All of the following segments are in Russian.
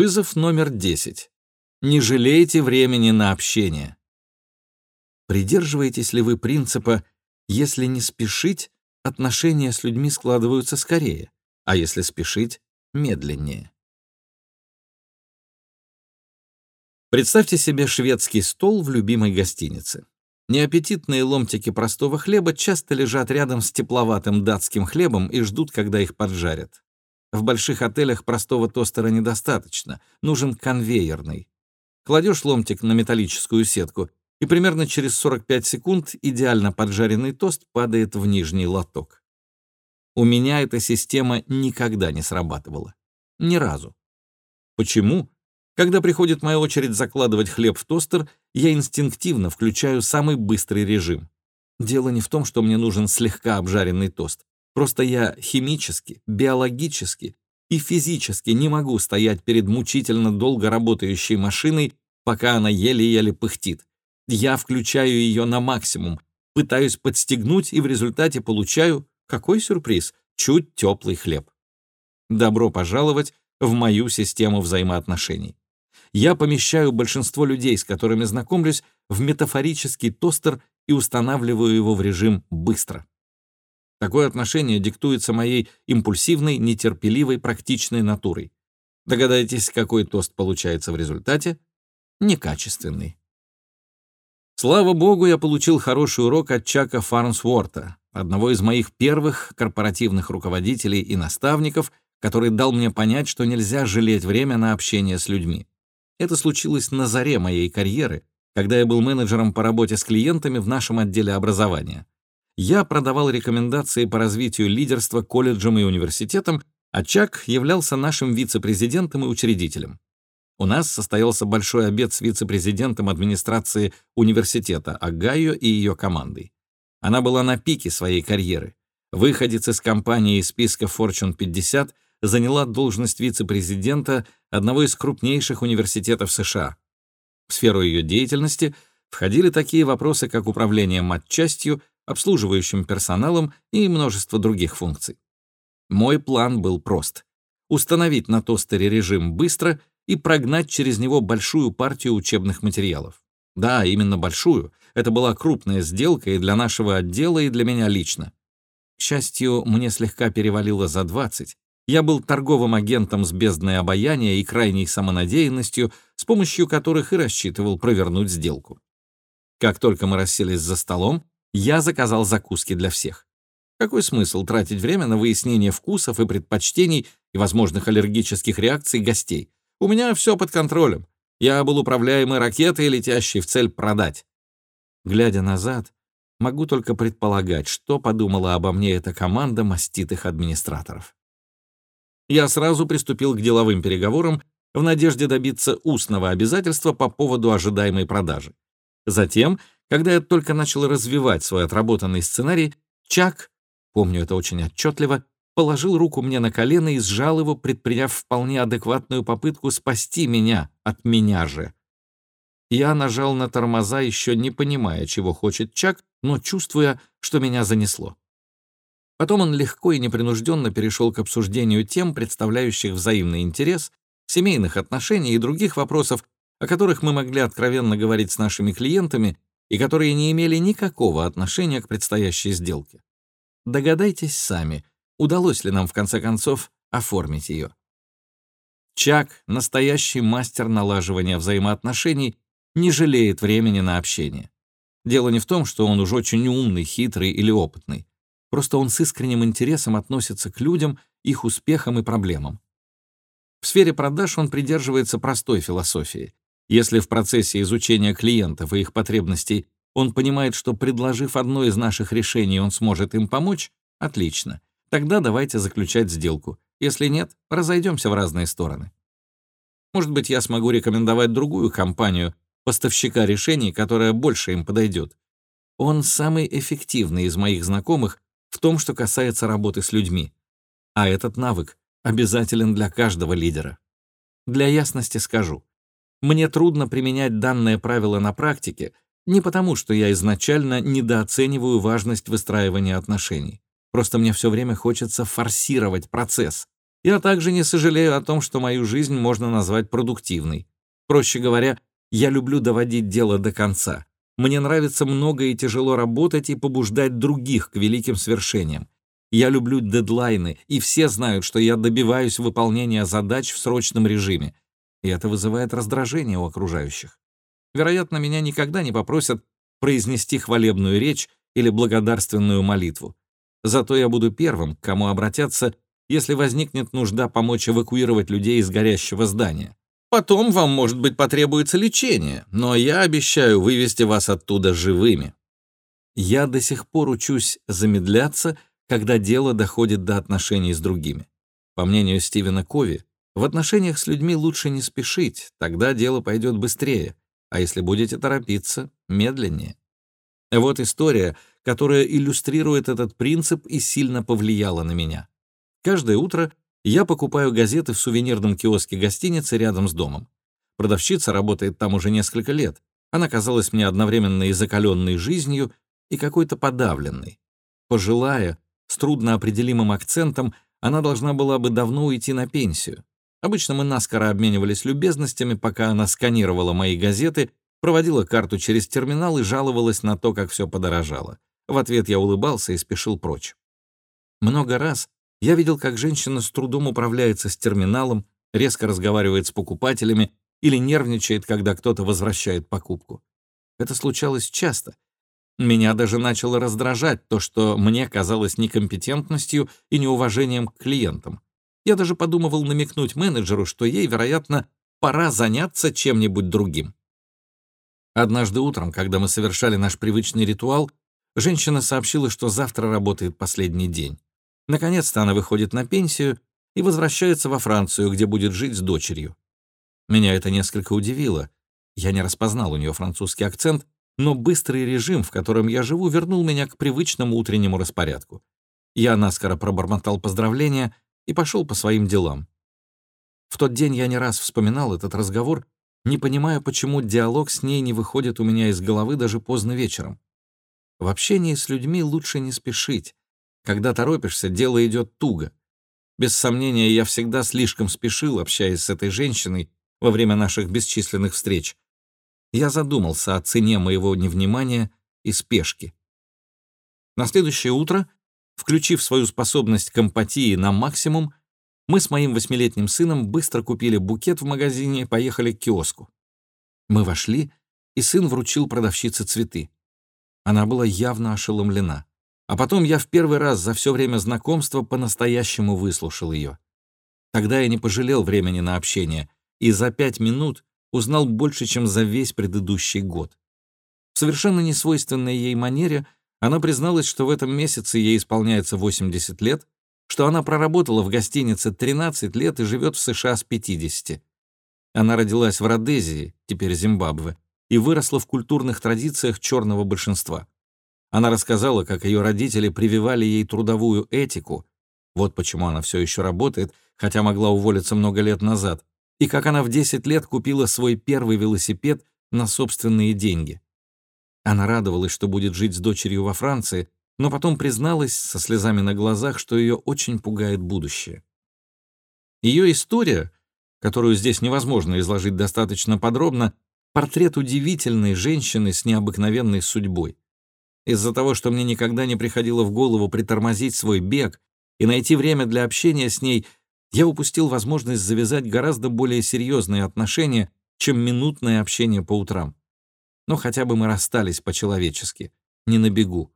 Вызов номер 10. Не жалейте времени на общение. Придерживаетесь ли вы принципа «если не спешить, отношения с людьми складываются скорее, а если спешить — медленнее»? Представьте себе шведский стол в любимой гостинице. Неаппетитные ломтики простого хлеба часто лежат рядом с тепловатым датским хлебом и ждут, когда их поджарят. В больших отелях простого тостера недостаточно, нужен конвейерный. Кладешь ломтик на металлическую сетку, и примерно через 45 секунд идеально поджаренный тост падает в нижний лоток. У меня эта система никогда не срабатывала. Ни разу. Почему? Когда приходит моя очередь закладывать хлеб в тостер, я инстинктивно включаю самый быстрый режим. Дело не в том, что мне нужен слегка обжаренный тост. Просто я химически, биологически и физически не могу стоять перед мучительно долго работающей машиной, пока она еле-еле пыхтит. Я включаю ее на максимум, пытаюсь подстегнуть и в результате получаю, какой сюрприз, чуть теплый хлеб. Добро пожаловать в мою систему взаимоотношений. Я помещаю большинство людей, с которыми знакомлюсь, в метафорический тостер и устанавливаю его в режим «быстро». Такое отношение диктуется моей импульсивной, нетерпеливой, практичной натурой. Догадайтесь, какой тост получается в результате? Некачественный. Слава богу, я получил хороший урок от Чака Фарнсворта, одного из моих первых корпоративных руководителей и наставников, который дал мне понять, что нельзя жалеть время на общение с людьми. Это случилось на заре моей карьеры, когда я был менеджером по работе с клиентами в нашем отделе образования я продавал рекомендации по развитию лидерства колледжам и университетам, а Чак являлся нашим вице-президентом и учредителем. У нас состоялся большой обед с вице-президентом администрации университета Огайо и ее командой. Она была на пике своей карьеры. Выходец из компании из списка Fortune 50 заняла должность вице-президента одного из крупнейших университетов США. В сферу ее деятельности входили такие вопросы, как управление матчастью, обслуживающим персоналом и множество других функций. Мой план был прост — установить на тостере режим быстро и прогнать через него большую партию учебных материалов. Да, именно большую. Это была крупная сделка и для нашего отдела, и для меня лично. К счастью, мне слегка перевалило за 20. Я был торговым агентом с бездной обаяния и крайней самонадеянностью, с помощью которых и рассчитывал провернуть сделку. Как только мы расселись за столом, я заказал закуски для всех. Какой смысл тратить время на выяснение вкусов и предпочтений и возможных аллергических реакций гостей? У меня все под контролем. Я был управляемой ракетой, летящей в цель продать. Глядя назад, могу только предполагать, что подумала обо мне эта команда маститых администраторов. Я сразу приступил к деловым переговорам в надежде добиться устного обязательства по поводу ожидаемой продажи. Затем когда я только начал развивать свой отработанный сценарий, Чак, помню это очень отчетливо, положил руку мне на колено и сжал его, предприняв вполне адекватную попытку спасти меня от меня же. Я нажал на тормоза, еще не понимая, чего хочет Чак, но чувствуя, что меня занесло. Потом он легко и непринужденно перешел к обсуждению тем, представляющих взаимный интерес, семейных отношений и других вопросов, о которых мы могли откровенно говорить с нашими клиентами и которые не имели никакого отношения к предстоящей сделке. Догадайтесь сами, удалось ли нам в конце концов оформить ее. Чак, настоящий мастер налаживания взаимоотношений, не жалеет времени на общение. Дело не в том, что он уж очень умный, хитрый или опытный. Просто он с искренним интересом относится к людям, их успехам и проблемам. В сфере продаж он придерживается простой философии. Если в процессе изучения клиентов и их потребностей он понимает, что, предложив одно из наших решений, он сможет им помочь, отлично. Тогда давайте заключать сделку. Если нет, разойдемся в разные стороны. Может быть, я смогу рекомендовать другую компанию, поставщика решений, которая больше им подойдет. Он самый эффективный из моих знакомых в том, что касается работы с людьми. А этот навык обязателен для каждого лидера. Для ясности скажу. Мне трудно применять данное правило на практике, не потому, что я изначально недооцениваю важность выстраивания отношений. Просто мне все время хочется форсировать процесс, Я также не сожалею о том, что мою жизнь можно назвать продуктивной. Проще говоря, я люблю доводить дело до конца. Мне нравится много и тяжело работать и побуждать других к великим свершениям. Я люблю дедлайны, и все знают, что я добиваюсь выполнения задач в срочном режиме. И это вызывает раздражение у окружающих. Вероятно, меня никогда не попросят произнести хвалебную речь или благодарственную молитву. Зато я буду первым, к кому обратятся, если возникнет нужда помочь эвакуировать людей из горящего здания. Потом вам, может быть, потребуется лечение, но я обещаю вывести вас оттуда живыми. Я до сих пор учусь замедляться, когда дело доходит до отношений с другими. По мнению Стивена Кови, в отношениях с людьми лучше не спешить, тогда дело пойдет быстрее, а если будете торопиться, медленнее. Вот история, которая иллюстрирует этот принцип и сильно повлияла на меня. Каждое утро я покупаю газеты в сувенирном киоске гостиницы рядом с домом. Продавщица работает там уже несколько лет. Она казалась мне одновременно и закаленной жизнью, и какой-то подавленной. Пожилая, с трудноопределимым акцентом, она должна была бы давно уйти на пенсию. Обычно мы наскоро обменивались любезностями, пока она сканировала мои газеты, проводила карту через терминал и жаловалась на то, как все подорожало. В ответ я улыбался и спешил прочь. Много раз я видел, как женщина с трудом управляется с терминалом, резко разговаривает с покупателями или нервничает, когда кто-то возвращает покупку. Это случалось часто. Меня даже начало раздражать то, что мне казалось некомпетентностью и неуважением к клиентам. Я даже подумывал намекнуть менеджеру, что ей, вероятно, пора заняться чем-нибудь другим. Однажды утром, когда мы совершали наш привычный ритуал, женщина сообщила, что завтра работает последний день. Наконец-то она выходит на пенсию и возвращается во Францию, где будет жить с дочерью. Меня это несколько удивило. Я не распознал у нее французский акцент, но быстрый режим, в котором я живу, вернул меня к привычному утреннему распорядку. Я наскоро пробормотал поздравления и пошел по своим делам. В тот день я не раз вспоминал этот разговор, не понимая, почему диалог с ней не выходит у меня из головы даже поздно вечером. В общении с людьми лучше не спешить, когда торопишься, дело идет туго. Без сомнения, я всегда слишком спешил, общаясь с этой женщиной во время наших бесчисленных встреч. Я задумался о цене моего невнимания и спешки. На следующее утро, включив свою способность к эмпатии на максимум, мы с моим восьмилетним сыном быстро купили букет в магазине и поехали к киоску. Мы вошли, и сын вручил продавщице цветы. Она была явно ошеломлена. А потом я в первый раз за все время знакомства по-настоящему выслушал ее. Тогда я не пожалел времени на общение, и за пять минут узнал больше, чем за весь предыдущий год. В совершенно несвойственной ей манере она призналась, что в этом месяце ей исполняется 80 лет, что она проработала в гостинице 13 лет и живет в США с 50. Она родилась в Родезии, теперь Зимбабве, и выросла в культурных традициях черного большинства. Она рассказала, как ее родители прививали ей трудовую этику, вот почему она все еще работает, хотя могла уволиться много лет назад, и как она в 10 лет купила свой первый велосипед на собственные деньги. Она радовалась, что будет жить с дочерью во Франции, но потом призналась со слезами на глазах, что ее очень пугает будущее. Ее история, которую здесь невозможно изложить достаточно подробно, портрет удивительной женщины с необыкновенной судьбой. Из-за того, что мне никогда не приходило в голову притормозить свой бег и найти время для общения с ней, я упустил возможность завязать гораздо более серьезные отношения, чем минутное общение по утрам. Но хотя бы мы расстались по-человечески, не на бегу.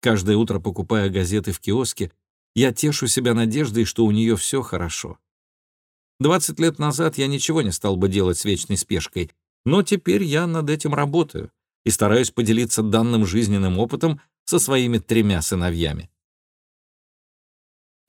Каждое утро, покупая газеты в киоске, я тешу себя надеждой, что у нее все хорошо. 20 лет назад я ничего не стал бы делать с вечной спешкой, но теперь я над этим работаю и стараюсь поделиться данным жизненным опытом со своими тремя сыновьями.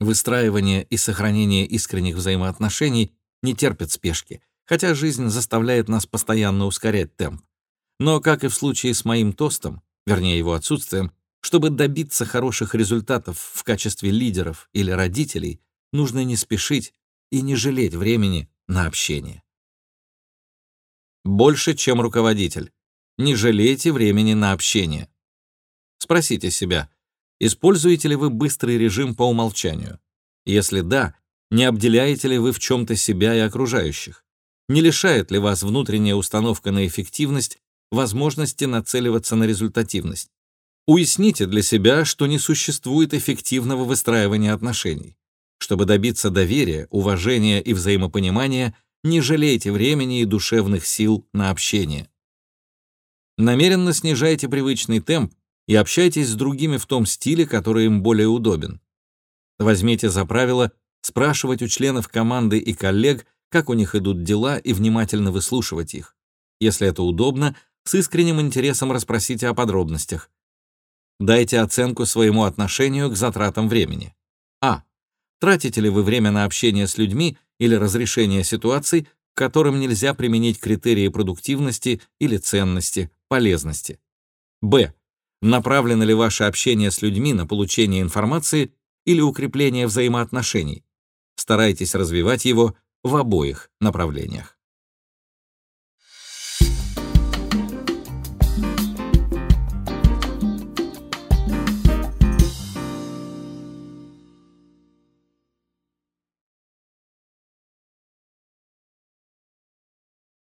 Выстраивание и сохранение искренних взаимоотношений не терпит спешки, хотя жизнь заставляет нас постоянно ускорять темп. Но, как и в случае с моим тостом, вернее его отсутствием, чтобы добиться хороших результатов в качестве лидеров или родителей, нужно не спешить и не жалеть времени на общение. Больше, чем руководитель. Не жалейте времени на общение. Спросите себя, используете ли вы быстрый режим по умолчанию? Если да, Не обделяете ли вы в чем-то себя и окружающих? Не лишает ли вас внутренняя установка на эффективность возможности нацеливаться на результативность? Уясните для себя, что не существует эффективного выстраивания отношений. Чтобы добиться доверия, уважения и взаимопонимания, не жалейте времени и душевных сил на общение. Намеренно снижайте привычный темп и общайтесь с другими в том стиле, который им более удобен. Возьмите за правило спрашивать у членов команды и коллег, как у них идут дела, и внимательно выслушивать их. Если это удобно, с искренним интересом расспросите о подробностях. Дайте оценку своему отношению к затратам времени. А. Тратите ли вы время на общение с людьми или разрешение ситуаций, к которым нельзя применить критерии продуктивности или ценности, полезности? Б. Направлено ли ваше общение с людьми на получение информации или укрепление взаимоотношений? Старайтесь развивать его в обоих направлениях.